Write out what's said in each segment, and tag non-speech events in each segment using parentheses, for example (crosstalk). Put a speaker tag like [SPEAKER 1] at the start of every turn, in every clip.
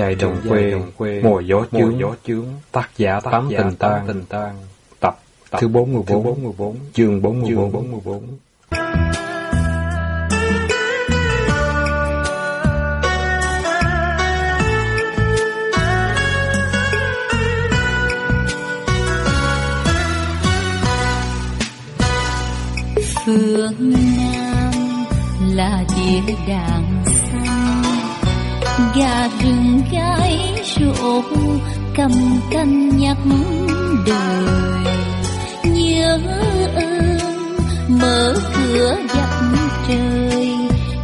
[SPEAKER 1] dài đồng quê, mùa gió chướng, gió chướng, tác giả tám tình tan, tình tan, tập, thứ bốn mươi bốn, chương bốn mươi bốn.
[SPEAKER 2] phương Nam là địa đàng Dạ Gà rừng gái rộ cầm canh nhắc đời. Nhớ ơn, mở cửa dặm trời.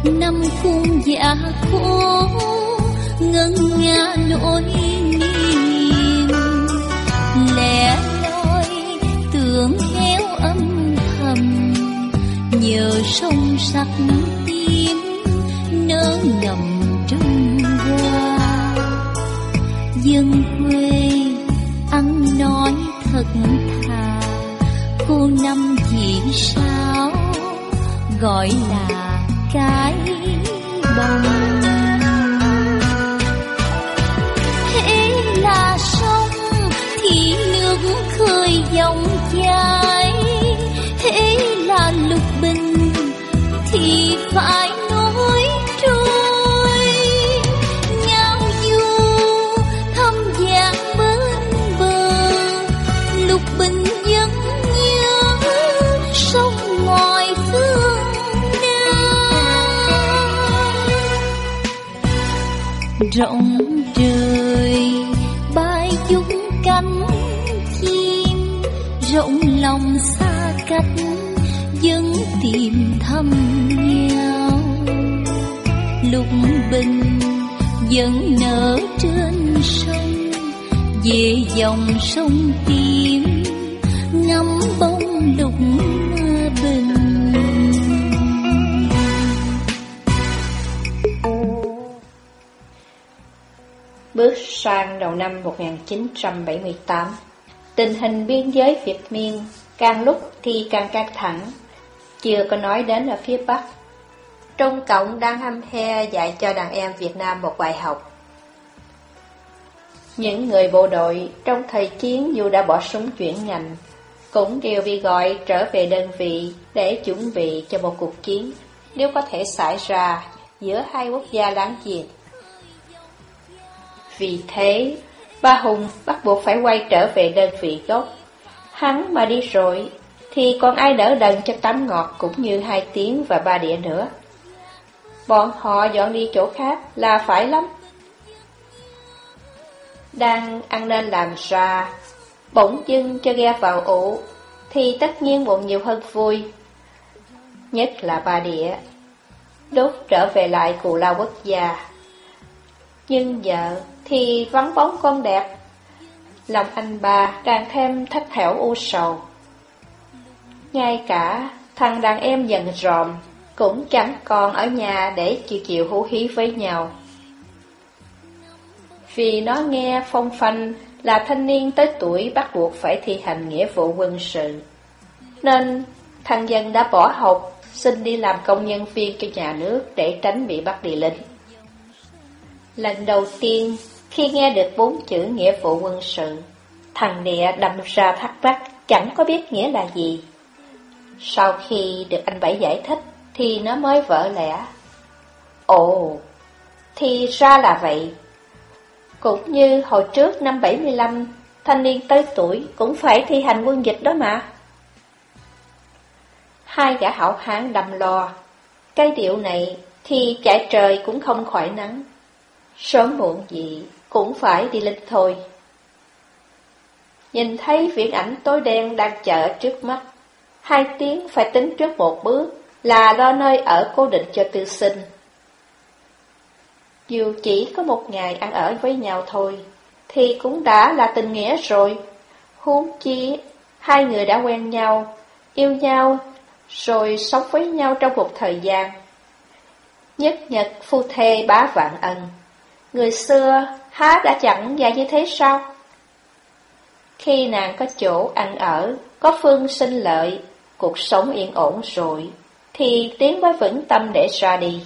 [SPEAKER 2] Năm cung dạ khổ, ngân nga nỗi niềm. Lẻ loi, tưởng héo âm thầm. Nhờ sông sắc tim nỡ ngầm dân quê ăn nói thật thà, cô năm chỉ sao gọi là cái bông thế là sông thì nước khơi dòng rộng trời bay chúng cánh chim, rộng lòng xa cách vẫn tìm thăm nhau. Lục bình vẫn nở trên sông về dòng sông
[SPEAKER 3] tiên sang đầu năm 1978, tình hình biên giới Việt Miên càng lúc thì càng căng thẳng, chưa có nói đến ở phía Bắc. Trung Cộng đang hăm he dạy cho đàn em Việt Nam một bài học. Những người bộ đội trong thời chiến dù đã bỏ súng chuyển ngành, cũng đều bị gọi trở về đơn vị để chuẩn bị cho một cuộc chiến nếu có thể xảy ra giữa hai quốc gia láng giềng. Vì thế, ba Hùng bắt buộc phải quay trở về đơn vị gốc. Hắn mà đi rồi, thì còn ai đỡ đần cho tắm ngọt cũng như hai tiếng và ba đĩa nữa. Bọn họ dọn đi chỗ khác là phải lắm. Đang ăn nên làm ra, bỗng dưng cho ghe vào ủ, thì tất nhiên buồn nhiều hơn vui. Nhất là ba đĩa. đốt trở về lại cù lao quốc gia. Nhưng giờ thì vắng bóng con đẹp. Lòng anh bà càng thêm thất thẻo u sầu. Ngay cả thằng đàn em dần ròm cũng chẳng còn ở nhà để chịu chịu hú hí với nhau. Vì nó nghe phong phanh là thanh niên tới tuổi bắt buộc phải thi hành nghĩa vụ quân sự. Nên thằng dân đã bỏ học, xin đi làm công nhân viên cho nhà nước để tránh bị bắt đi lính. Lần đầu tiên, khi nghe được bốn chữ nghĩa vụ quân sự, thằng địa đâm ra thắc mắc chẳng có biết nghĩa là gì. Sau khi được anh Bảy giải thích, thì nó mới vỡ lẽ. Ồ, thì ra là vậy. Cũng như hồi trước năm 75, thanh niên tới tuổi cũng phải thi hành quân dịch đó mà. Hai gã hảo hán đầm lo, cái điệu này thì chạy trời cũng không khỏi nắng. Sớm muộn gì cũng phải đi lịch thôi. Nhìn thấy viễn ảnh tối đen đang chờ trước mắt, hai tiếng phải tính trước một bước là lo nơi ở cố định cho tư sinh. Dù chỉ có một ngày ăn ở với nhau thôi, thì cũng đã là tình nghĩa rồi. Huống chi, hai người đã quen nhau, yêu nhau, rồi sống với nhau trong một thời gian. Nhất nhật phu thê bá vạn ân. Người xưa há đã chẳng dạy như thế sao? Khi nàng có chỗ ăn ở, có phương sinh lợi, cuộc sống yên ổn rồi, thì tiến mới vững tâm để ra đi.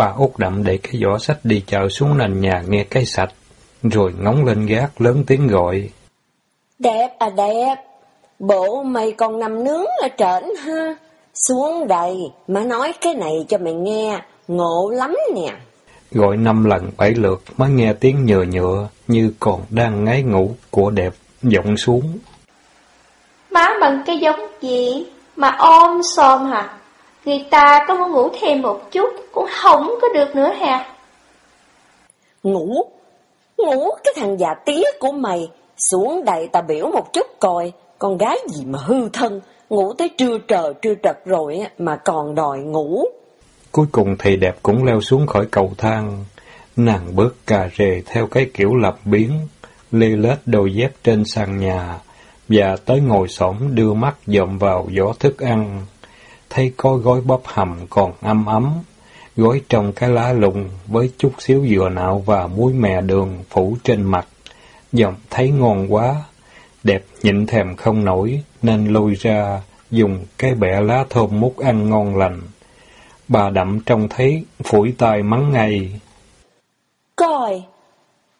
[SPEAKER 1] Bà út đậm để cái giỏ sách đi chợ xuống nền nhà nghe cái sạch, rồi ngóng lên gác lớn tiếng gọi.
[SPEAKER 4] Đẹp à đẹp, bộ mày còn nằm nướng ở trển ha. Xuống đây, má nói cái này cho mày nghe, ngộ lắm nè.
[SPEAKER 1] Gọi năm lần bảy lượt mới nghe tiếng nhựa nhựa như còn đang ngáy ngủ của đẹp vọng xuống.
[SPEAKER 3] Má bằng cái giống gì mà ôm xòm hả? Người ta có muốn ngủ thêm một chút cũng không có được nữa hà.
[SPEAKER 4] Ngủ, ngủ cái thằng già tía của mày, xuống đây ta biểu một chút coi, con gái gì mà hư thân, ngủ tới trưa trời trưa trật rồi mà còn đòi ngủ.
[SPEAKER 1] Cuối cùng thì đẹp cũng leo xuống khỏi cầu thang. Nàng bước cà rề theo cái kiểu lập biến, lê lết đôi dép trên sàn nhà, và tới ngồi xổm đưa mắt dòm vào giỏ thức ăn. Thấy có gói bắp hầm còn âm ấm, gói trong cái lá lùng với chút xíu dừa nạo và muối mè đường phủ trên mặt. Giọng thấy ngon quá, đẹp nhịn thèm không nổi nên lôi ra dùng cái bẻ lá thơm mút ăn ngon lành. Bà đậm trông thấy phủi tay mắng ngay.
[SPEAKER 4] Coi,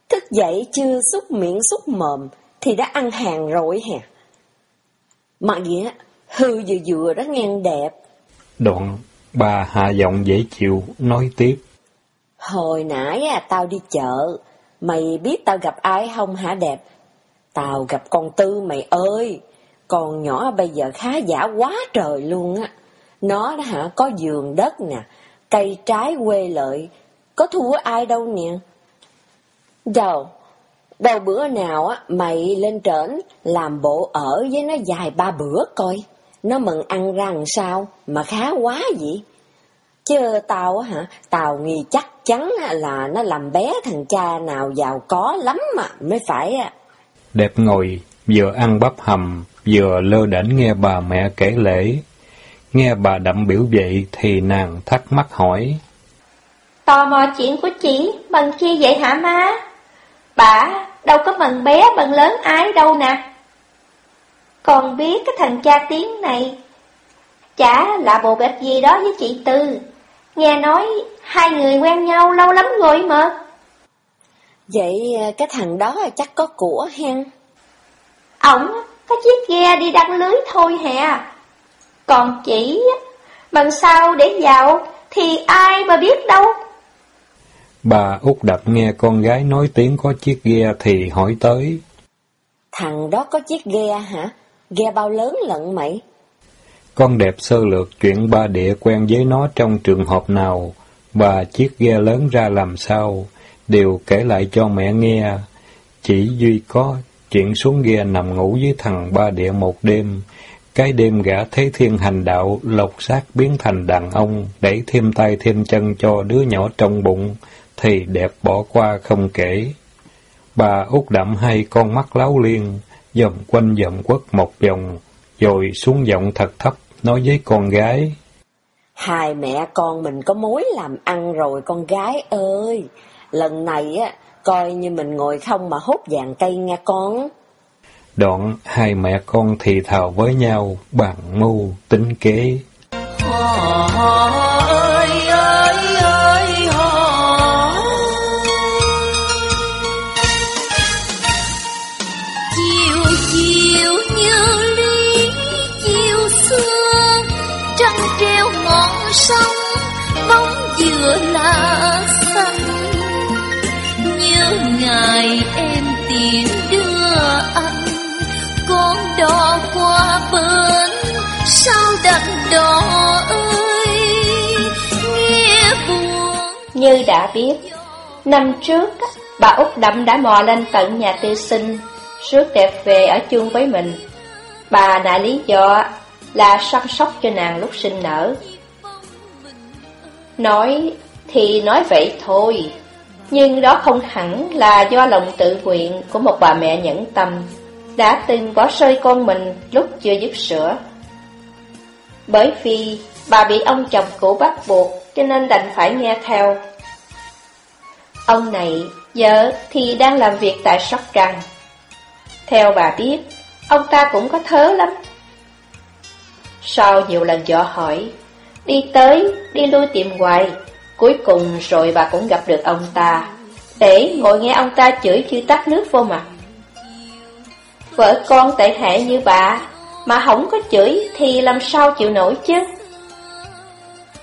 [SPEAKER 4] thức dậy chưa xúc miệng xúc mồm thì đã ăn hàng rồi hè. Mà á, hư vừa vừa đó ngang đẹp.
[SPEAKER 1] Đoạn, bà hạ giọng dễ chịu, nói tiếp.
[SPEAKER 4] Hồi nãy à, tao đi chợ, mày biết tao gặp ai không hả đẹp? Tao gặp con Tư mày ơi, con nhỏ bây giờ khá giả quá trời luôn á. Nó đó hả, có giường đất nè, cây trái quê lợi, có thua ai đâu nè. Đâu, đầu bữa nào á, mày lên trển làm bộ ở với nó dài ba bữa coi. Nó mừng ăn ra làm sao mà khá quá vậy? Chứ tao á hả, tao nghi chắc chắn là nó làm bé thằng cha nào giàu có lắm mà mới phải á.
[SPEAKER 1] Đẹp ngồi, vừa ăn bắp hầm, vừa lơ đễnh nghe bà mẹ kể lễ. Nghe bà đậm biểu vậy thì nàng thắc mắc hỏi.
[SPEAKER 3] Tò mò chuyện của chị, bằng chi vậy hả má? Bà đâu có bằng bé bằng lớn ai đâu nè. Còn biết cái thằng cha tiếng này, chả là bộ bẹp gì đó với chị Tư. Nghe nói hai người quen nhau lâu lắm rồi mà.
[SPEAKER 4] Vậy à, cái thằng đó chắc có của hen.
[SPEAKER 3] Ổng có chiếc ghe đi đăng lưới thôi hè. Còn chị bằng sao để giàu thì ai mà biết đâu.
[SPEAKER 1] Bà út đập nghe con gái nói tiếng có chiếc ghe thì hỏi tới.
[SPEAKER 4] Thằng đó có chiếc ghe hả? Ghe bao lớn lận mày?
[SPEAKER 1] Con đẹp sơ lược chuyện ba địa quen với nó trong trường hợp nào, và chiếc ghe lớn ra làm sao, đều kể lại cho mẹ nghe. Chỉ duy có chuyện xuống ghe nằm ngủ với thằng ba địa một đêm, cái đêm gã thấy thiên hành đạo lột xác biến thành đàn ông, đẩy thêm tay thêm chân cho đứa nhỏ trong bụng, thì đẹp bỏ qua không kể. Bà út đậm hai con mắt láo liên, vòng quanh vòng quất một vòng, rồi xuống giọng thật thấp, nói với con gái.
[SPEAKER 4] Hai mẹ con mình có mối làm ăn rồi con gái ơi. Lần này á, coi như mình ngồi không mà hút vàng cây nghe con.
[SPEAKER 1] Đoạn hai mẹ con thì thào với nhau, bàn mưu, tính kế.
[SPEAKER 2] ơi ơi đó ơi nghe buồn
[SPEAKER 3] Như đã biết, năm trước bà Út Đậm đã mò lên tận nhà tư sinh, rước đẹp về ở chung với mình. Bà nại lý do là săn sóc cho nàng lúc sinh nở. Nói thì nói vậy thôi, nhưng đó không hẳn là do lòng tự nguyện của một bà mẹ nhẫn tâm, đã từng bỏ rơi con mình lúc chưa dứt sữa. Bởi vì bà bị ông chồng cũ bắt buộc cho nên đành phải nghe theo. Ông này giờ thì đang làm việc tại Sóc Trăng. Theo bà biết, ông ta cũng có thớ lắm. Sau nhiều lần dò hỏi, đi tới, đi lui tìm hoài, cuối cùng rồi bà cũng gặp được ông ta, để ngồi nghe ông ta chửi chưa tắt nước vô mặt. Vợ con tệ hại như bà, mà không có chửi thì làm sao chịu nổi chứ?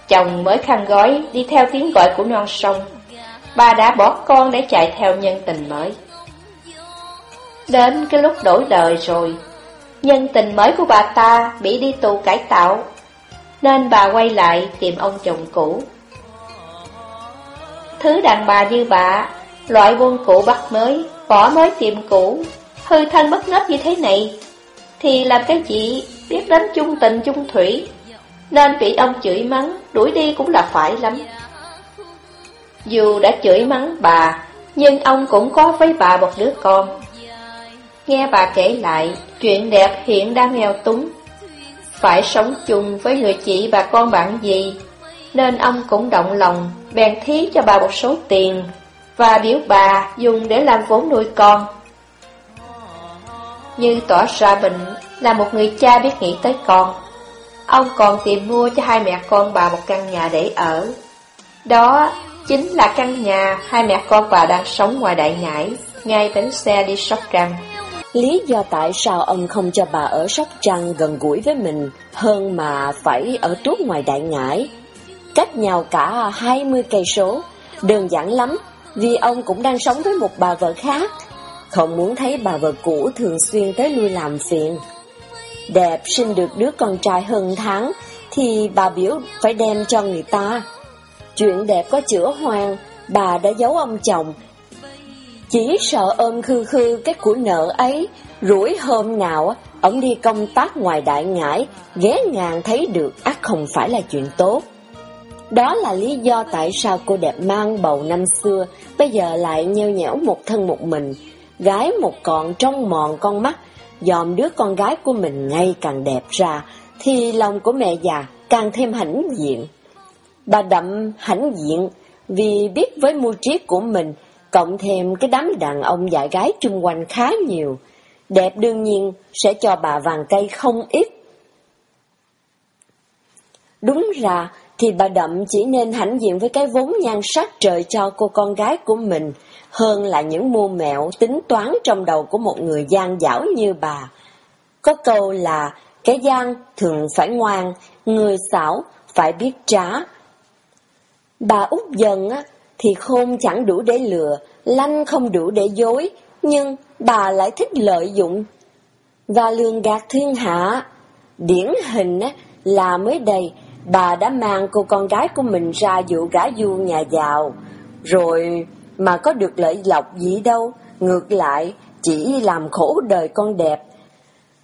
[SPEAKER 3] Chồng mới khăn gói đi theo tiếng gọi của non sông, bà đã bỏ con để chạy theo nhân tình mới. Đến cái lúc đổi đời rồi, nhân tình mới của bà ta bị đi tù cải tạo, nên bà quay lại tìm ông chồng cũ. Thứ đàn bà như bà, loại buôn cũ bắt mới, bỏ mới tìm cũ, hư thân bất nết như thế này, thì làm cái gì biết đến chung tình chung thủy, nên bị ông chửi mắng, đuổi đi cũng là phải lắm. Dù đã chửi mắng bà, nhưng ông cũng có với bà một đứa con. Nghe bà kể lại, chuyện đẹp hiện đang nghèo túng. Phải sống chung với người chị bà con bạn gì, nên ông cũng động lòng, bèn thí cho bà một số tiền, và biểu bà dùng để làm vốn nuôi con. Như tỏ ra mình là một người cha biết nghĩ tới con. Ông còn tìm mua cho hai mẹ con bà một căn nhà để ở. Đó chính là căn nhà hai mẹ con bà đang sống ngoài đại ngãi, ngay bến xe đi Sóc Trăng.
[SPEAKER 4] Lý do tại sao ông không cho bà ở Sóc Trăng gần gũi với mình hơn mà phải ở tuốt ngoài đại ngãi. Cách nhau cả 20 cây số, đơn giản lắm, vì ông cũng đang sống với một bà vợ khác, không muốn thấy bà vợ cũ thường xuyên tới lui làm phiền. Đẹp sinh được đứa con trai hơn tháng, thì bà biểu phải đem cho người ta. Chuyện đẹp có chữa hoang, bà đã giấu ông chồng. Chỉ sợ ôm khư khư cái của nợ ấy, rủi hôm nào ông đi công tác ngoài đại ngãi, ghé ngang thấy được ác không phải là chuyện tốt. Đó là lý do tại sao cô đẹp mang bầu năm xưa, bây giờ lại nheo nhẽo một thân một mình, gái một còn trong mòn con mắt, dòm đứa con gái của mình ngày càng đẹp ra, thì lòng của mẹ già càng thêm hãnh diện. Bà đậm hãnh diện vì biết với mưu trí của mình, cộng thêm cái đám đàn ông dạy gái chung quanh khá nhiều, đẹp đương nhiên sẽ cho bà vàng cây không ít. Đúng ra thì bà đậm chỉ nên hãnh diện với cái vốn nhan sắc trời cho cô con gái của mình, hơn là những mưu mẹo tính toán trong đầu của một người gian dảo như bà. Có câu là cái gian thường phải ngoan, người xảo phải biết trá. Bà út dần á, thì khôn chẳng đủ để lừa, lanh không đủ để dối, nhưng bà lại thích lợi dụng và lường gạt thiên hạ. Điển hình á, là mới đây, bà đã mang cô con gái của mình ra dụ gã du nhà giàu, rồi mà có được lợi lộc gì đâu, ngược lại chỉ làm khổ đời con đẹp.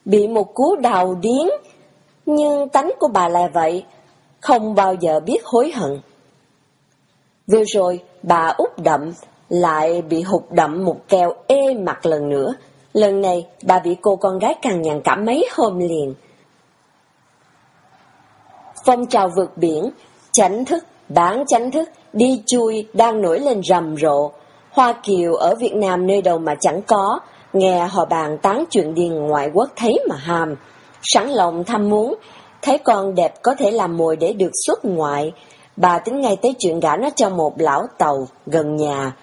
[SPEAKER 4] Bị một cú đào điến, nhưng tánh của bà là vậy, không bao giờ biết hối hận. Vừa rồi, bà út đậm lại bị hụt đậm một keo ê mặt lần nữa. Lần này, bà bị cô con gái càng nhằn cả mấy hôm liền. Phong trào vượt biển, chánh thức, bán chánh thức, đi chui đang nổi lên rầm rộ. Hoa Kiều ở Việt Nam nơi đâu mà chẳng có, nghe họ bàn tán chuyện điền ngoại quốc thấy mà hàm Sẵn lòng thăm muốn, thấy con đẹp có thể làm mồi để được xuất ngoại. Bà tính ngay tới chuyện gả nó cho một lão tàu gần nhà.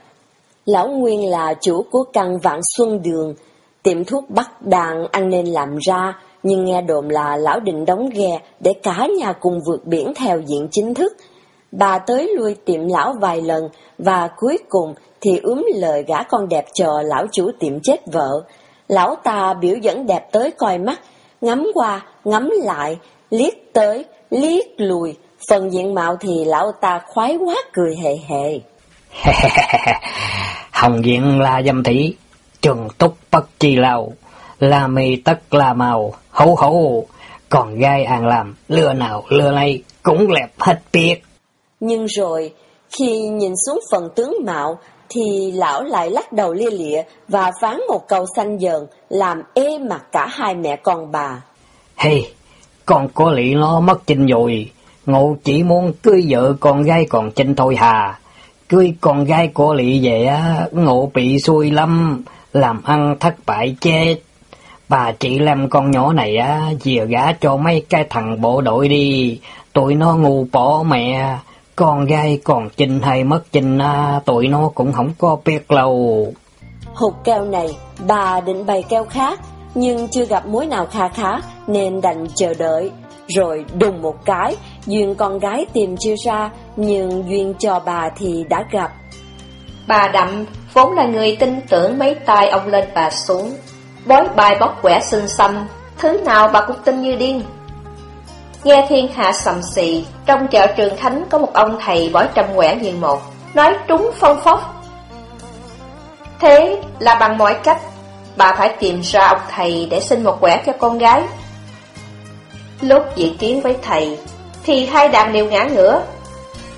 [SPEAKER 4] Lão Nguyên là chủ của căn vạn xuân đường, tiệm thuốc Bắc Đàn ăn nên làm ra, nhưng nghe đồn là lão định đóng ghe để cả nhà cùng vượt biển theo diện chính thức. Bà tới lui tiệm lão vài lần và cuối cùng thì ướm lời gã con đẹp chờ lão chủ tiệm chết vợ. Lão ta biểu dẫn đẹp tới coi mắt, ngắm qua, ngắm lại, liếc tới, liếc lùi, phần diện mạo thì lão ta khoái quá cười hề hề. (laughs)
[SPEAKER 5] Hồng diện là dâm thị, trường túc bất chi lao, là mì tất là màu, hấu hấu, còn gai hàng làm, lừa nào lừa này cũng lẹp hết biết.
[SPEAKER 4] Nhưng rồi, khi nhìn xuống phần tướng mạo, thì lão lại lắc đầu lia lịa và phán một câu xanh dờn, làm ê mặt cả hai mẹ con bà.
[SPEAKER 5] Hey, con có lị nó mất chinh rồi, ngộ chỉ muốn cưới vợ con gái còn chinh thôi hà. Cưới con gái của lị về á, ngộ bị xui lắm, làm ăn thất bại chết. Bà chị làm con nhỏ này á, dìa gã cho mấy cái thằng bộ đội đi, tụi nó ngu bỏ mẹ, con gái còn chinh hay mất chinh á, tụi nó cũng không có biết lâu.
[SPEAKER 4] Hụt keo này, bà định bày keo khác, nhưng chưa gặp mối nào kha khá, nên đành chờ đợi. Rồi đùng một cái, duyên con gái tìm chưa ra, nhưng duyên cho bà thì đã gặp.
[SPEAKER 3] Bà Đậm vốn là người tin tưởng mấy tay ông lên bà xuống, bói bài bóc quẻ xinh xăm, thứ nào bà cũng tin như điên. Nghe thiên hạ sầm xì, trong chợ Trường Khánh có một ông thầy bói trăm quẻ như một, nói trúng phong phóc. Thế là bằng mọi cách, bà phải tìm ra ông thầy để xin một quẻ cho con gái. Lúc diện kiến với thầy, thì hai đàn đều ngã ngửa.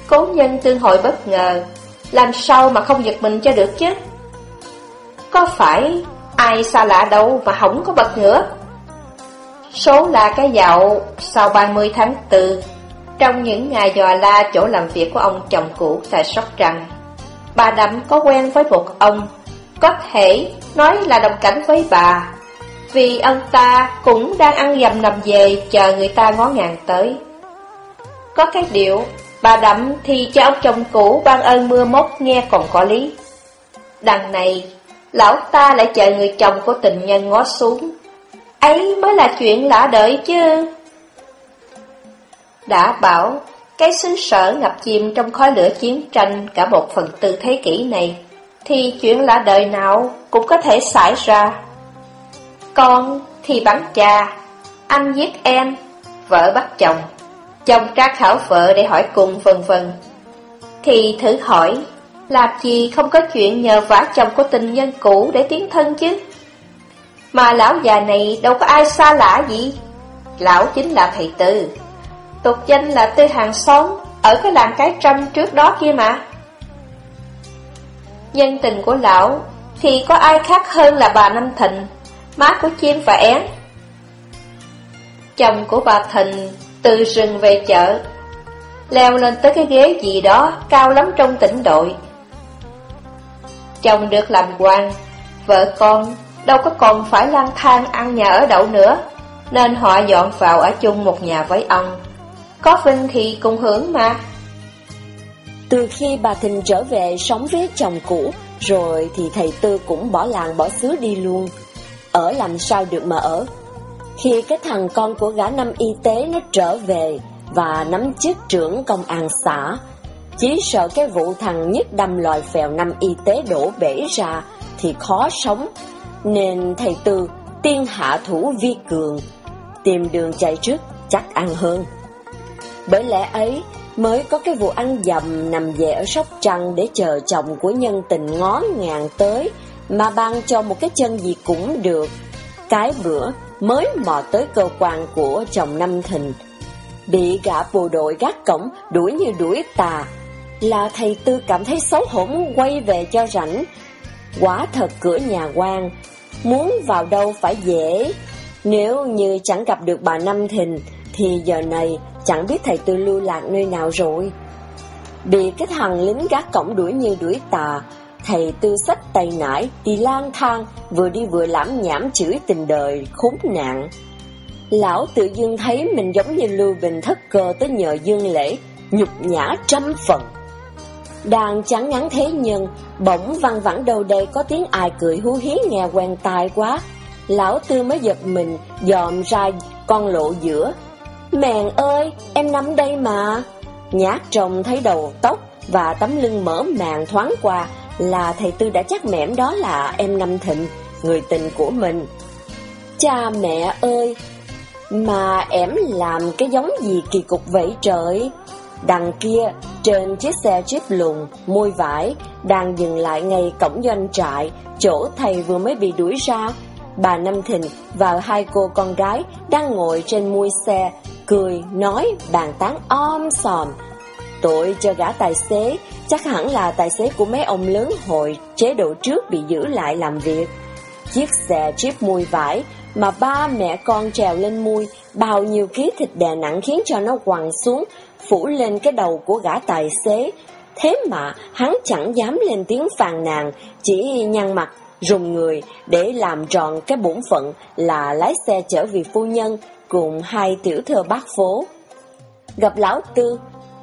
[SPEAKER 3] Cố nhân tương hội bất ngờ, làm sao mà không giật mình cho được chứ? Có phải ai xa lạ đâu mà không có bật ngửa? Số là cái dạo sau 30 tháng 4, trong những ngày dò la chỗ làm việc của ông chồng cũ tại Sóc Trăng, bà Đậm có quen với một ông, có thể nói là đồng cảnh với bà, vì ông ta cũng đang ăn dầm nằm về chờ người ta ngó ngàng tới. Có cái điệu, bà Đậm thì cho ông chồng cũ ban ơn mưa mốt nghe còn có lý. Đằng này, lão ta lại chờ người chồng của tình nhân ngó xuống, ấy mới là chuyện lạ đợi chứ. Đã bảo, cái xứ sở ngập chìm trong khói lửa chiến tranh cả một phần tư thế kỷ này, thì chuyện lạ đời nào cũng có thể xảy ra. Con thì bắn cha, anh giết em, vợ bắt chồng, chồng tra khảo vợ để hỏi cùng vân vân. Thì thử hỏi, làm gì không có chuyện nhờ vả chồng của tình nhân cũ để tiến thân chứ? Mà lão già này đâu có ai xa lạ gì. Lão chính là thầy Tư Tục danh là Tư hàng xóm, Ở cái làng cái trăm trước đó kia mà. Nhân tình của lão Thì có ai khác hơn là bà Năm Thịnh, Má của chim và én. Chồng của bà Thịnh Từ rừng về chợ, Leo lên tới cái ghế gì đó Cao lắm trong tỉnh đội. Chồng được làm quan, Vợ con đâu có còn phải lang thang ăn nhà ở đậu nữa, nên họ dọn vào ở chung một nhà với ông. Có Vinh thì cùng hưởng mà.
[SPEAKER 4] Từ khi bà Thình trở về sống với chồng cũ, rồi thì thầy Tư cũng bỏ làng bỏ xứ đi luôn. Ở làm sao được mà ở. Khi cái thằng con của gã năm y tế nó trở về và nắm chức trưởng công an xã, chỉ sợ cái vụ thằng nhất đâm loài phèo năm y tế đổ bể ra thì khó sống nên thầy Tư tiên hạ thủ vi cường, tìm đường chạy trước chắc ăn hơn. Bởi lẽ ấy mới có cái vụ ăn dầm nằm về ở Sóc Trăng để chờ chồng của nhân tình ngó ngàn tới, mà ban cho một cái chân gì cũng được. Cái bữa mới mò tới cơ quan của chồng Năm Thìn, bị gã bộ đội gác cổng đuổi như đuổi tà, là thầy Tư cảm thấy xấu hổ muốn quay về cho rảnh. Quả thật cửa nhà quan muốn vào đâu phải dễ. Nếu như chẳng gặp được bà Năm Thìn, thì giờ này chẳng biết thầy Tư lưu lạc nơi nào rồi. Bị cái thằng lính gác cổng đuổi như đuổi tà, thầy Tư sách tay nải, đi lang thang, vừa đi vừa lãm nhảm chửi tình đời, khốn nạn. Lão tự dưng thấy mình giống như Lưu Bình thất cơ tới nhờ dương lễ, nhục nhã trăm phần. Đang chán ngắn thế nhưng bỗng văng vẳng đầu đây có tiếng ai cười hú hí nghe quen tai quá. Lão Tư mới giật mình, dòm ra con lộ giữa. Mèn ơi, em nắm đây mà. Nhát trông thấy đầu tóc và tấm lưng mở màn thoáng qua là thầy Tư đã chắc mẻm đó là em Năm Thịnh, người tình của mình. Cha mẹ ơi, mà em làm cái giống gì kỳ cục vậy trời? Đằng kia, trên chiếc xe jeep lùng, môi vải, đang dừng lại ngay cổng doanh trại, chỗ thầy vừa mới bị đuổi ra. Bà Năm Thịnh và hai cô con gái đang ngồi trên mui xe, cười, nói, bàn tán om sòm. Tội cho gã tài xế, chắc hẳn là tài xế của mấy ông lớn hội chế độ trước bị giữ lại làm việc. Chiếc xe jeep mui vải mà ba mẹ con trèo lên mui, bao nhiêu ký thịt đè nặng khiến cho nó quằn xuống, phủ lên cái đầu của gã tài xế. Thế mà hắn chẳng dám lên tiếng phàn nàn, chỉ nhăn mặt, rùng người để làm tròn cái bổn phận là lái xe chở vị phu nhân cùng hai tiểu thơ bác phố. Gặp lão tư,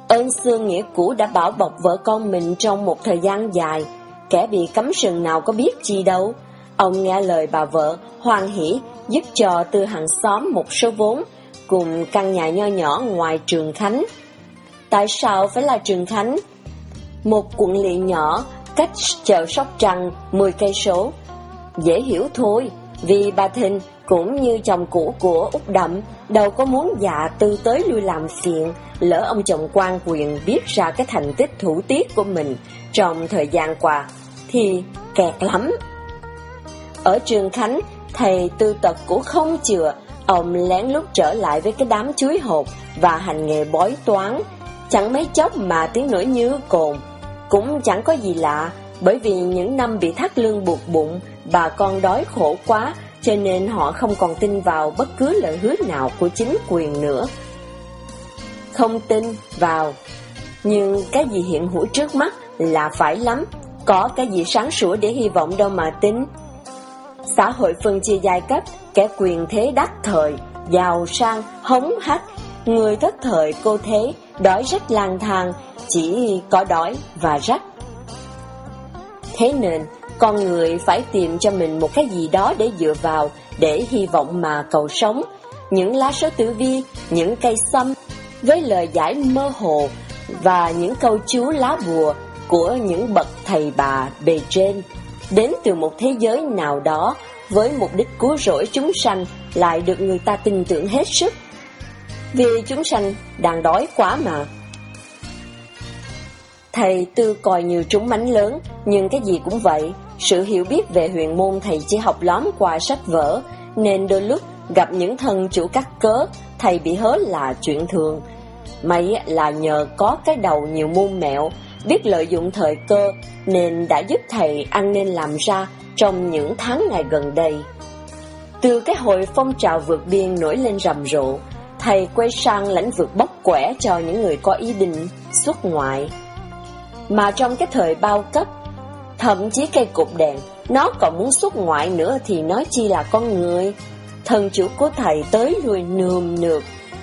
[SPEAKER 4] ơn xưa nghĩa cũ đã bảo bọc vợ con mình trong một thời gian dài, kẻ bị cấm sừng nào có biết chi đâu. Ông nghe lời bà vợ, hoan hỷ giúp cho tư hàng xóm một số vốn, cùng căn nhà nho nhỏ ngoài Trường Khánh. Tại sao phải là Trường Khánh? Một quận lỵ nhỏ, cách chợ Sóc Trăng 10 cây số. Dễ hiểu thôi, vì bà Thịnh cũng như chồng cũ của Úc Đậm, đâu có muốn dạ tư tới lui làm phiền, lỡ ông chồng quan quyền biết ra cái thành tích thủ tiết của mình trong thời gian qua, thì kẹt lắm. Ở Trường Khánh, thầy tư tật cũng không chừa, ông lén lút trở lại với cái đám chuối hột và hành nghề bói toán, chẳng mấy chốc mà tiếng nổi như cồn. Cũng chẳng có gì lạ, bởi vì những năm bị thắt lưng buộc bụng, bà con đói khổ quá, cho nên họ không còn tin vào bất cứ lời hứa nào của chính quyền nữa. Không tin vào, nhưng cái gì hiện hữu trước mắt là phải lắm, có cái gì sáng sủa để hy vọng đâu mà tin. Xã hội phân chia giai cấp, kẻ quyền thế đắc thời, giàu sang, hống hách, người thất thời cô thế, đói rách lang thang, chỉ có đói và rách. Thế nên, con người phải tìm cho mình một cái gì đó để dựa vào, để hy vọng mà cầu sống. Những lá số tử vi, những cây sâm, với lời giải mơ hồ và những câu chú lá bùa của những bậc thầy bà bề trên, đến từ một thế giới nào đó với mục đích cứu rỗi chúng sanh lại được người ta tin tưởng hết sức. Vì chúng sanh đang đói quá mà. Thầy tư coi như trúng mánh lớn, nhưng cái gì cũng vậy. Sự hiểu biết về huyền môn thầy chỉ học lóm qua sách vở, nên đôi lúc gặp những thân chủ cắt cớ, thầy bị hớ là chuyện thường. May là nhờ có cái đầu nhiều môn mẹo, biết lợi dụng thời cơ, nên đã giúp thầy ăn nên làm ra trong những tháng ngày gần đây. Từ cái hội phong trào vượt biên nổi lên rầm rộ, thầy quay sang lãnh vực bóc quẻ cho những người có ý định xuất ngoại. Mà trong cái thời bao cấp, thậm chí cây cục đèn, nó còn muốn xuất ngoại nữa thì nói chi là con người. Thần chủ của thầy tới lui nườm nượp,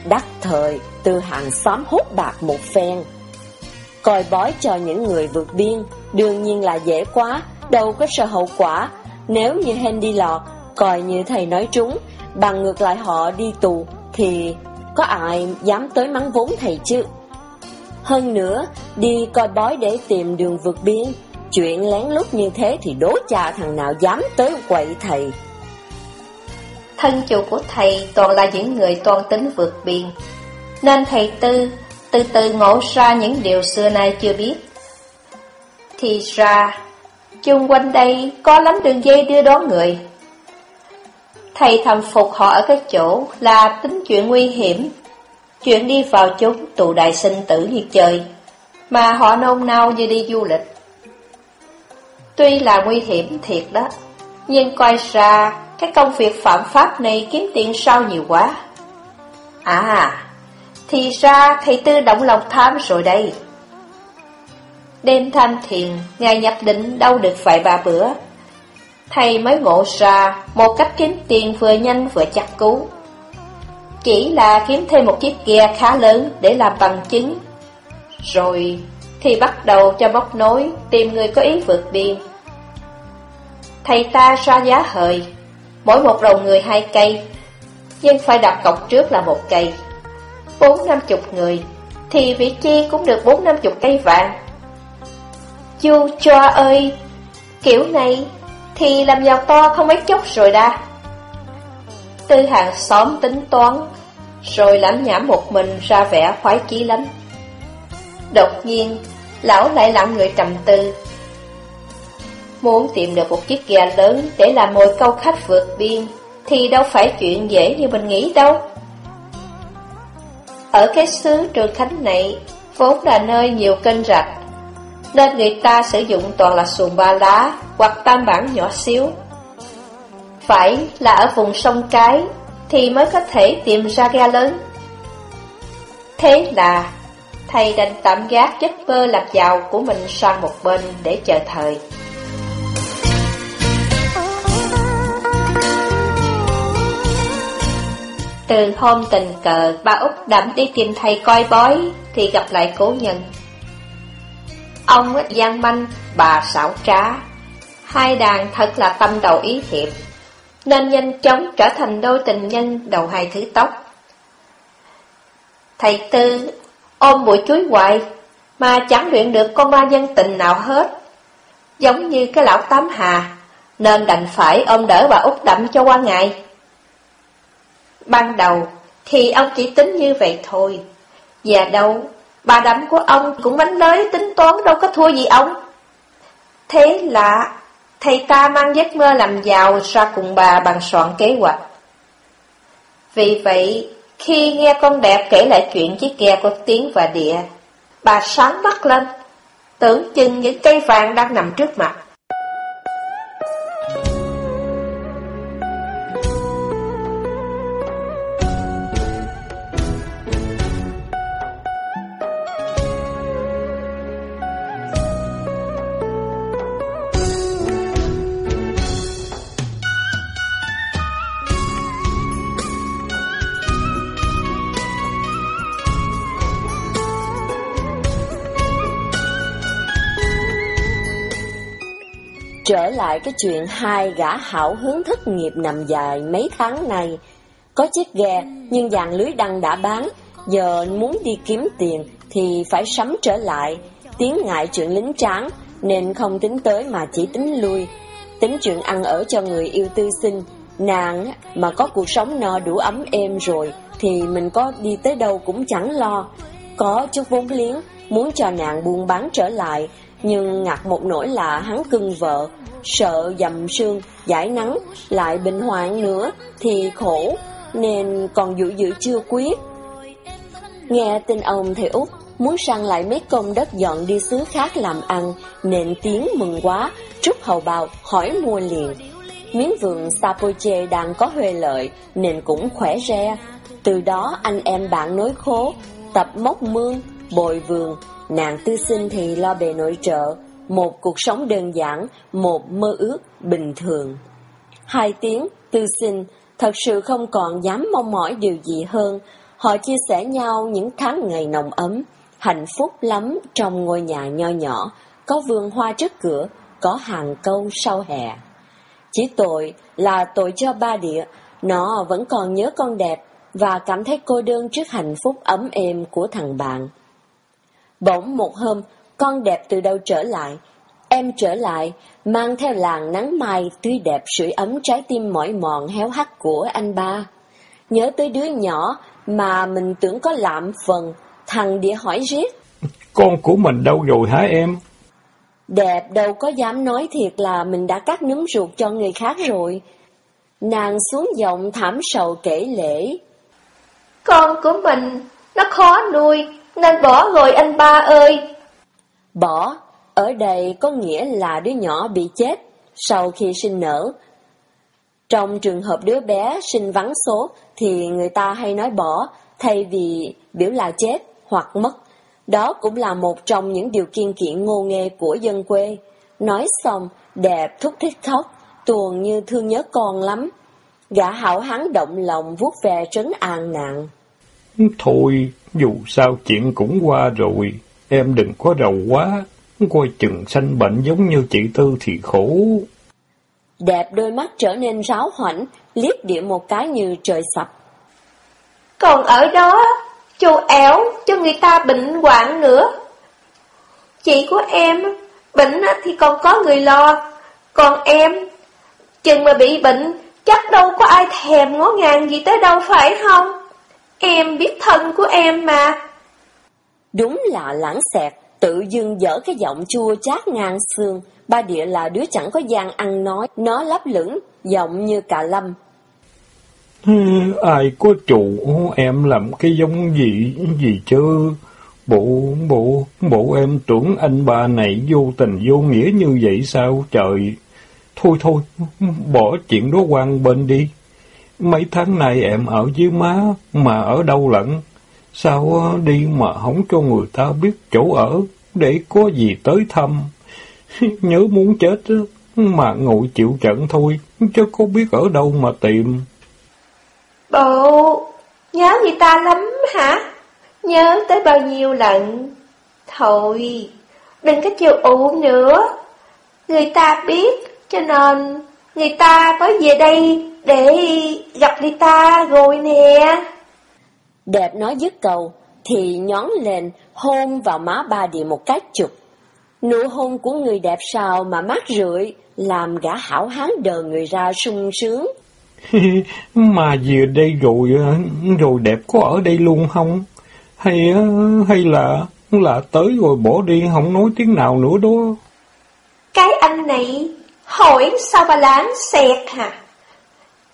[SPEAKER 4] đắc thời từ hàng xóm hút bạc một phen. Coi bói cho những người vượt biên, đương nhiên là dễ quá, đâu có sợ hậu quả. Nếu như hen đi lọt, coi như thầy nói trúng, bằng ngược lại họ đi tù, thì có ai dám tới mắng vốn thầy chứ? Hơn nữa, đi coi bói để tìm đường vượt biên, chuyện lén lút như thế thì đố cha thằng nào dám tới quậy thầy.
[SPEAKER 3] Thân chủ của thầy toàn là những người toan tính vượt biên, nên thầy Tư từ từ ngộ ra những điều xưa nay chưa biết. Thì ra, chung quanh đây có lắm đường dây đưa đón người. Thầy thầm phục họ ở cái chỗ là tính chuyện nguy hiểm, chuyện đi vào chúng tù đại sinh tử như chơi, mà họ nôn nao như đi du lịch. Tuy là nguy hiểm thiệt đó, nhưng coi ra cái công việc phạm pháp này kiếm tiền sao nhiều quá. À, thì ra thầy Tư động lòng tham rồi đây. Đêm tham thiền, ngày nhập định đâu được vài ba bữa. Thầy mới ngộ ra một cách kiếm tiền vừa nhanh vừa chắc cú. Chỉ là kiếm thêm một chiếc ghe khá lớn để làm bằng chứng. Rồi thì bắt đầu cho bóc nối tìm người có ý vượt biên. Thầy ta ra giá hời, mỗi một đầu người hai cây, nhưng phải đặt cọc trước là một cây. Bốn năm chục người, thì vị chi cũng được bốn năm chục cây vàng. Chu cho ơi, kiểu này thì làm giàu to không mấy chốc rồi đa. Tư hàng xóm tính toán, rồi lãnh nhảm một mình ra vẻ khoái chí lắm. Đột nhiên, lão lại lặng người trầm tư. Muốn tìm được một chiếc ghe lớn để làm mồi câu khách vượt biên, thì đâu phải chuyện dễ như mình nghĩ đâu. Ở cái xứ Trường Khánh này, vốn là nơi nhiều kênh rạch, nên người ta sử dụng toàn là xuồng ba lá hoặc tam bản nhỏ xíu. Phải là ở vùng sông Cái thì mới có thể tìm ra ga lớn. Thế là thầy đành tạm gác giấc mơ lạc giàu của mình sang một bên để chờ thời. Từ hôm tình cờ, ba Út đẩm đi tìm thầy coi bói, thì gặp lại cố nhân. Ông gian manh, bà xảo trá. Hai đàn thật là tâm đầu ý hiệp, nên nhanh chóng trở thành đôi tình nhân đầu hai thứ tóc. Thầy Tư ôm bụi chuối hoài, mà chẳng luyện được con ma dân tình nào hết. Giống như cái lão tám hà, nên đành phải ôm đỡ bà út đậm cho qua ngày. Ban đầu thì ông chỉ tính như vậy thôi, và đâu bà đấm của ông cũng bánh lới tính toán đâu có thua gì ông. Thế là thầy ta mang giấc mơ làm giàu ra cùng bà bằng soạn kế hoạch. Vì vậy, khi nghe con đẹp kể lại chuyện chiếc ghe có tiếng và địa, bà sáng mắt lên, tưởng chừng những cây vàng đang nằm trước mặt.
[SPEAKER 4] Lại cái chuyện hai gã hảo hướng thất nghiệp nằm dài mấy tháng này. Có chiếc ghe, nhưng dàn lưới đăng đã bán, giờ muốn đi kiếm tiền thì phải sắm trở lại. Tiếng ngại chuyện lính tráng, nên không tính tới mà chỉ tính lui. Tính chuyện ăn ở cho người yêu tư sinh, nàng mà có cuộc sống no đủ ấm êm rồi, thì mình có đi tới đâu cũng chẳng lo. Có chút vốn liếng, muốn cho nàng buôn bán trở lại, nhưng ngặt một nỗi là hắn cưng vợ, sợ dầm sương, giải nắng, lại bệnh hoạn nữa thì khổ, nên còn giữ giữ chưa quyết. Nghe tin ông thầy Út muốn sang lại mấy công đất dọn đi xứ khác làm ăn, nên tiếng mừng quá, trúc hầu bào hỏi mua liền. Miếng vườn Sapoche đang có huê lợi, nên cũng khỏe re. Từ đó anh em bạn nối khố, tập móc mương, bồi vườn, nàng tư sinh thì lo bề nội trợ, một cuộc sống đơn giản, một mơ ước bình thường. Hai tiếng tư sinh thật sự không còn dám mong mỏi điều gì hơn. Họ chia sẻ nhau những tháng ngày nồng ấm, hạnh phúc lắm trong ngôi nhà nho nhỏ, có vườn hoa trước cửa, có hàng câu sau hè. Chỉ tội là tội cho ba địa, nó vẫn còn nhớ con đẹp và cảm thấy cô đơn trước hạnh phúc ấm êm của thằng bạn. Bỗng một hôm, con đẹp từ đâu trở lại. Em trở lại, mang theo làng nắng mai tươi đẹp sưởi ấm trái tim mỏi mòn héo hắt của anh ba. Nhớ tới đứa nhỏ mà mình tưởng có lạm phần, thằng địa hỏi riết. (laughs)
[SPEAKER 1] Con của mình đâu rồi hả em?
[SPEAKER 4] Đẹp đâu có dám nói thiệt là mình đã cắt núm ruột cho người khác rồi. Nàng xuống giọng thảm sầu kể lễ.
[SPEAKER 3] Con của mình, nó khó nuôi, nên bỏ rồi anh ba ơi.
[SPEAKER 4] Bỏ, ở đây có nghĩa là đứa nhỏ bị chết sau khi sinh nở. Trong trường hợp đứa bé sinh vắng số thì người ta hay nói bỏ thay vì biểu là chết hoặc mất. Đó cũng là một trong những điều kiên kiện ngô nghê của dân quê. Nói xong, đẹp thúc thích khóc, tuồng như thương nhớ con lắm. Gã hảo hán động lòng vuốt về trấn an nạn.
[SPEAKER 1] Thôi, dù sao chuyện cũng qua rồi, em đừng có rầu quá, coi chừng sanh bệnh giống như chị Tư thì khổ.
[SPEAKER 4] Đẹp đôi mắt trở nên ráo hoảnh, liếc điện một cái như trời sập.
[SPEAKER 3] Còn ở đó, chu éo cho người ta bệnh hoạn nữa. Chị của em, bệnh thì còn có người lo, còn em, chừng mà bị bệnh, chắc đâu có ai thèm ngó ngàng gì tới đâu phải không? Em biết thân của em mà.
[SPEAKER 4] Đúng là lãng xẹt, tự dưng dở cái giọng chua chát ngang xương. Ba địa là đứa chẳng có gian ăn nói, nó lấp lửng, giọng như cà lâm.
[SPEAKER 1] Ai có chủ em làm cái giống gì gì chứ? Bộ, bộ, bộ em tưởng anh ba này vô tình vô nghĩa như vậy sao trời? Thôi thôi, bỏ chuyện đó quan bên đi. Mấy tháng nay em ở với má, mà ở đâu lận? Sao đi mà không cho người ta biết chỗ ở, để có gì tới thăm? (laughs) Nhớ muốn chết, mà ngồi chịu trận thôi, chứ có biết ở đâu mà tìm.
[SPEAKER 3] Bộ, nhớ người ta lắm hả? Nhớ tới bao nhiêu lần? Thôi, đừng có chịu ụ nữa. Người ta biết, cho nên người ta mới về đây để gặp người ta rồi nè.
[SPEAKER 4] Đẹp nói dứt câu, thì nhón lên, hôn vào má ba địa một cái chụp. Nụ hôn của người đẹp sao mà mát rượi, làm gã hảo hán đờ người ra sung sướng. (laughs)
[SPEAKER 1] mà về đây rồi, rồi đẹp có ở đây luôn không? Hay hay là là tới rồi bỏ đi không nói tiếng nào nữa đó.
[SPEAKER 3] Cái anh này hỏi sao mà láng xẹt hả?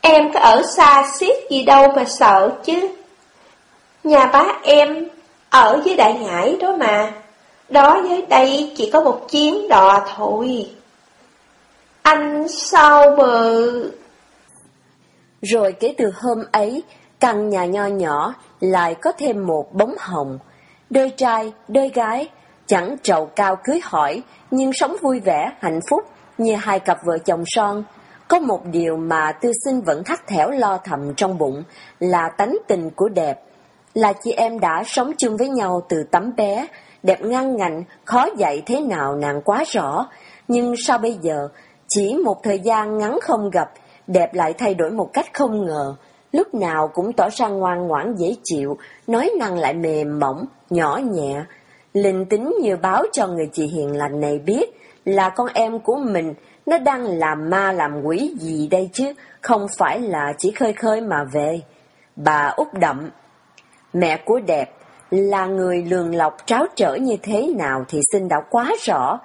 [SPEAKER 3] Em có ở xa xiết gì đâu mà sợ chứ. Nhà bá em ở với đại ngải đó mà. Đó với đây chỉ có một chuyến đò thôi. Anh sao bờ...
[SPEAKER 4] Rồi kể từ hôm ấy, căn nhà nho nhỏ lại có thêm một bóng hồng. Đôi trai, đôi gái, chẳng trầu cao cưới hỏi, nhưng sống vui vẻ, hạnh phúc như hai cặp vợ chồng son. Có một điều mà tư sinh vẫn thắt thẻo lo thầm trong bụng là tánh tình của đẹp. Là chị em đã sống chung với nhau từ tấm bé, đẹp ngăn ngạnh, khó dạy thế nào nàng quá rõ. Nhưng sao bây giờ, chỉ một thời gian ngắn không gặp, đẹp lại thay đổi một cách không ngờ. Lúc nào cũng tỏ ra ngoan ngoãn dễ chịu, nói năng lại mềm mỏng, nhỏ nhẹ. Linh tính như báo cho người chị hiền lành này biết là con em của mình nó đang làm ma làm quỷ gì đây chứ, không phải là chỉ khơi khơi mà về. Bà út Đậm, mẹ của đẹp, là người lường lọc tráo trở như thế nào thì xin đã quá rõ.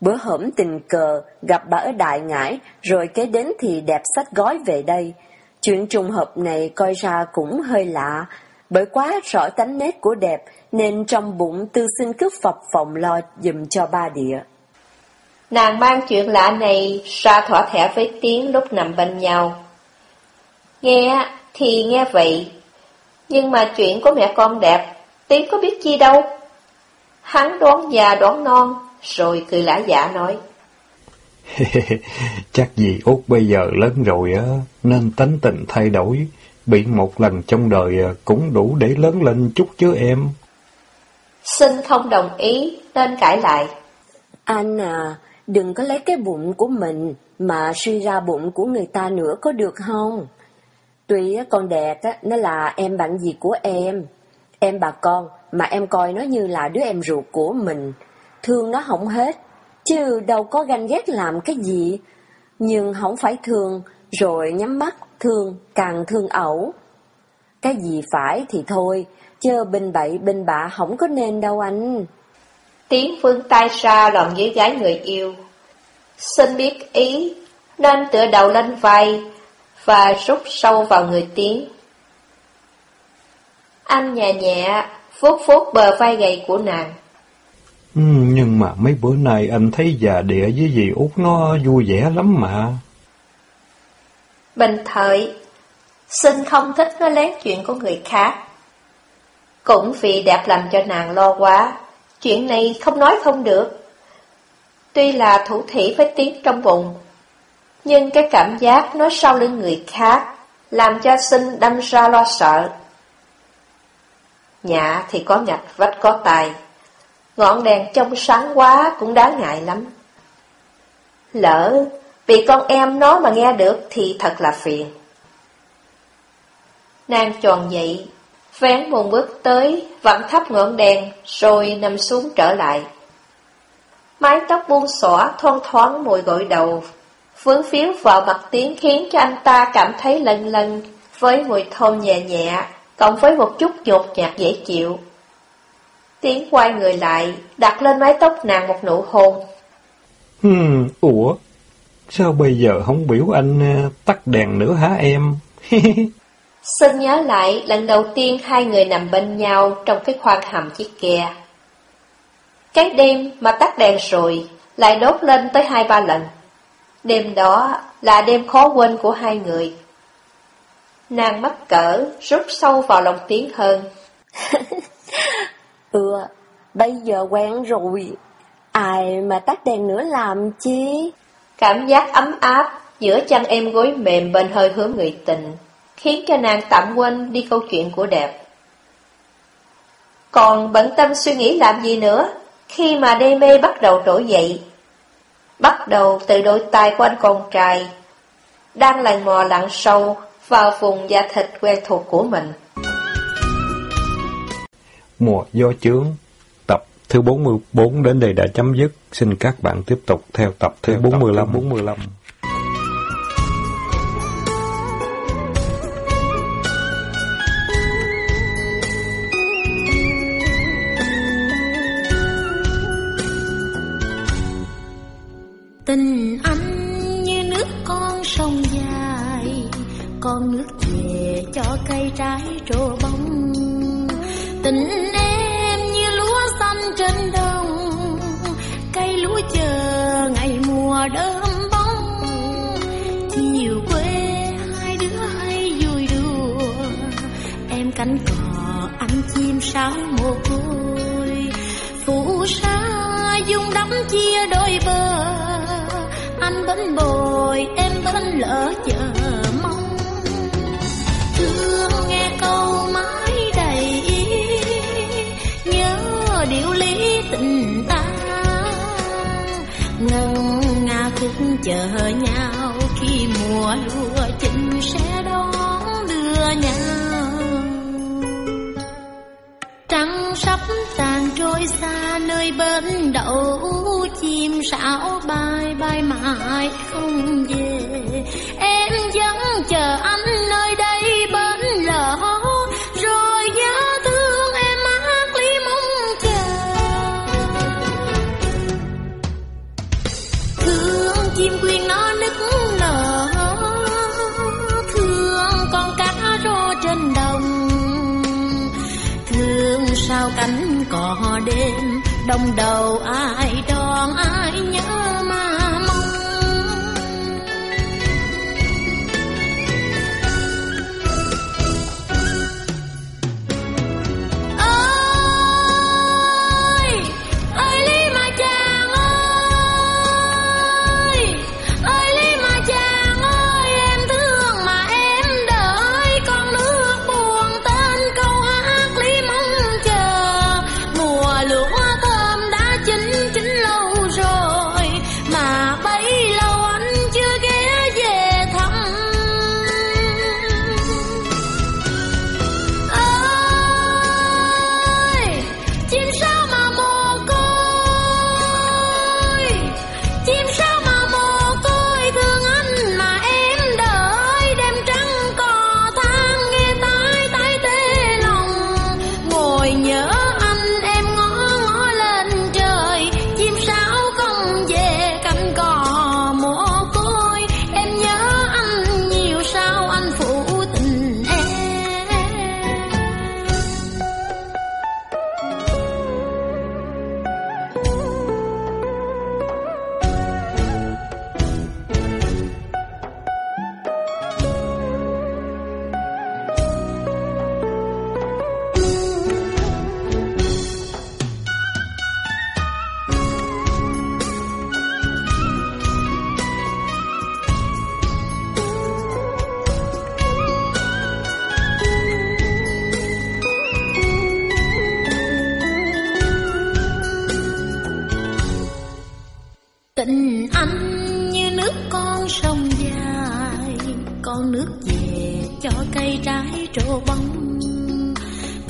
[SPEAKER 4] Bữa hổm tình cờ gặp bà ở Đại Ngãi, rồi kế đến thì đẹp sách gói về đây. Chuyện trùng hợp này coi ra cũng hơi lạ, bởi quá rõ tánh nét của đẹp nên trong bụng tư sinh cứ phập phòng lo dùm cho ba địa.
[SPEAKER 3] Nàng mang chuyện lạ này ra thỏa thẻ với tiếng lúc nằm bên nhau. Nghe thì nghe vậy, nhưng mà chuyện của mẹ con đẹp, tiếng có biết chi đâu. Hắn đoán già đoán non, rồi cười lã dạ nói. (laughs)
[SPEAKER 1] Chắc gì Út bây giờ lớn rồi á, nên tánh tình thay đổi, bị một lần trong đời cũng đủ để lớn lên chút chứ em.
[SPEAKER 3] Xin không đồng ý, nên cãi lại.
[SPEAKER 4] Anh à, đừng có lấy cái bụng của mình mà suy ra bụng của người ta nữa có được không? Tuy con đẹp á, nó là em bạn gì của em, em bà con, mà em coi nó như là đứa em ruột của mình, thương nó không hết, chứ đâu có ganh ghét làm cái gì. Nhưng không phải thương, rồi nhắm mắt thương, càng thương ẩu. Cái gì phải thì thôi, chơ bình bậy bình bạ không có nên đâu anh.
[SPEAKER 3] Tiếng phương tay xa lòng với gái người yêu. Xin biết ý, nên tựa đầu lên vai và rút sâu vào người tiếng. Anh nhẹ nhẹ vuốt vuốt bờ vai gầy của nàng.
[SPEAKER 1] Ừ, nhưng mà mấy bữa nay anh thấy già địa với dì út nó vui vẻ lắm mà.
[SPEAKER 3] Bình thời, xin không thích nó lén chuyện của người khác. Cũng vì đẹp làm cho nàng lo quá, chuyện này không nói không được. Tuy là thủ thỉ với tiếng trong bụng, nhưng cái cảm giác nó sau lưng người khác làm cho sinh đâm ra lo sợ. Nhà thì có nhặt vách có tài, ngọn đèn trong sáng quá cũng đáng ngại lắm. Lỡ Bị con em nó mà nghe được thì thật là phiền. Nàng tròn dậy, vén một bước tới, vặn thấp ngọn đèn, rồi nằm xuống trở lại. Mái tóc buông xõa, thoang thoáng mùi gội đầu, vướng phiếu vào mặt tiếng khiến cho anh ta cảm thấy lần lần với mùi thơm nhẹ nhẹ, cộng với một chút nhột nhạt dễ chịu. Tiến quay người lại, đặt lên mái tóc nàng một nụ hôn.
[SPEAKER 1] Hmm, ủa, sao bây giờ không biểu anh ờ, tắt đèn nữa hả em? (laughs)
[SPEAKER 3] Xin nhớ lại lần đầu tiên hai người nằm bên nhau trong cái khoang hầm chiếc ghe. Cái đêm mà tắt đèn rồi, lại đốt lên tới hai ba lần. Đêm đó là đêm khó quên của hai người. Nàng mắc cỡ, rút sâu vào lòng tiếng hơn. (laughs)
[SPEAKER 4] ừ, bây giờ quen rồi. Ai mà tắt đèn nữa làm chi?
[SPEAKER 3] Cảm giác ấm áp giữa chân em gối mềm bên hơi hướng người tình, khiến cho nàng tạm quên đi câu chuyện của đẹp. Còn bận tâm suy nghĩ làm gì nữa, khi mà đê mê bắt đầu trỗi dậy. Bắt đầu từ đôi tay của anh con trai, đang lần mò lặn sâu vào vùng da thịt quen thuộc của mình.
[SPEAKER 1] Mùa do chướng Tập thứ 44 đến đây đã chấm dứt. Xin các bạn tiếp tục theo tập thứ theo 45. Tập thứ 45.
[SPEAKER 2] Trái trổ bông Tình em như lúa xanh trên đồng, Cây lúa chờ ngày mùa đơm bông Chiều quê hai đứa hay vui đùa, Em cánh cò anh chim sáo mồ côi. Phù sa dung đắm chia đôi bờ, anh vẫn bồi, em vẫn lỡ chờ tình ta ngân nga cũng chờ nhau khi mùa lúa chín sẽ đón đưa nhau. Trăng sắp tàn trôi xa nơi bên đậu chim sáo bay bay mãi không về. Em vẫn chờ anh đông đầu ai đón ai?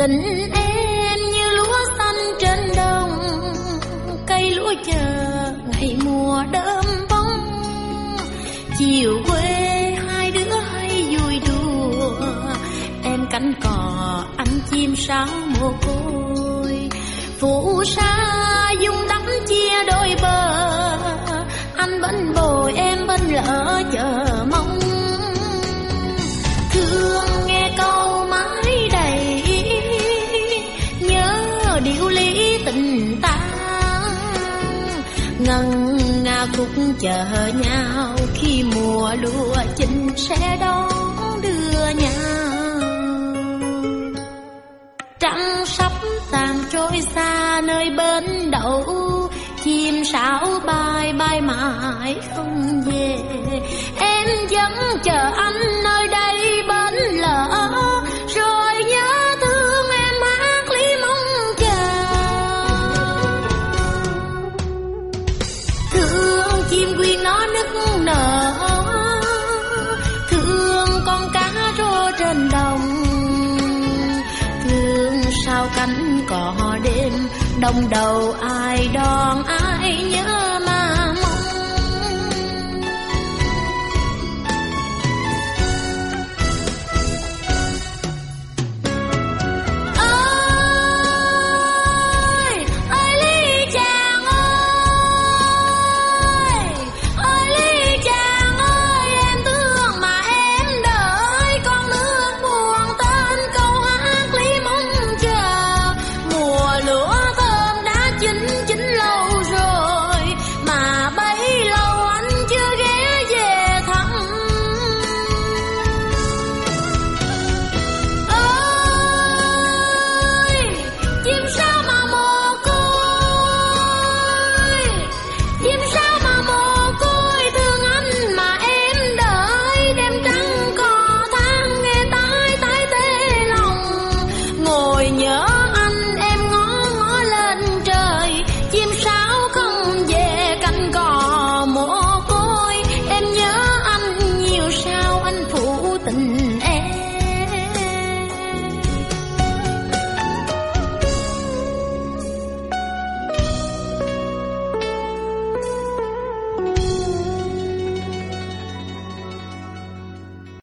[SPEAKER 2] Tình em như lúa xanh trên đồng cây lúa chờ ngày mùa đơm bông chiều quê hai đứa hay vui đùa, em cánh cò anh chim sáo mồ côi. Phụ sa dung đắm chia đôi bờ, anh bên bồi em bên lỡ chờ. Chờ nhau khi mùa lúa chín sẽ đón đưa nhau. Trăng sắp tàn trôi xa nơi bên đậu, chim sáo bay bay mãi không về. Em vẫn chờ anh nơi đây bên lỡ đông đầu ai đón ai?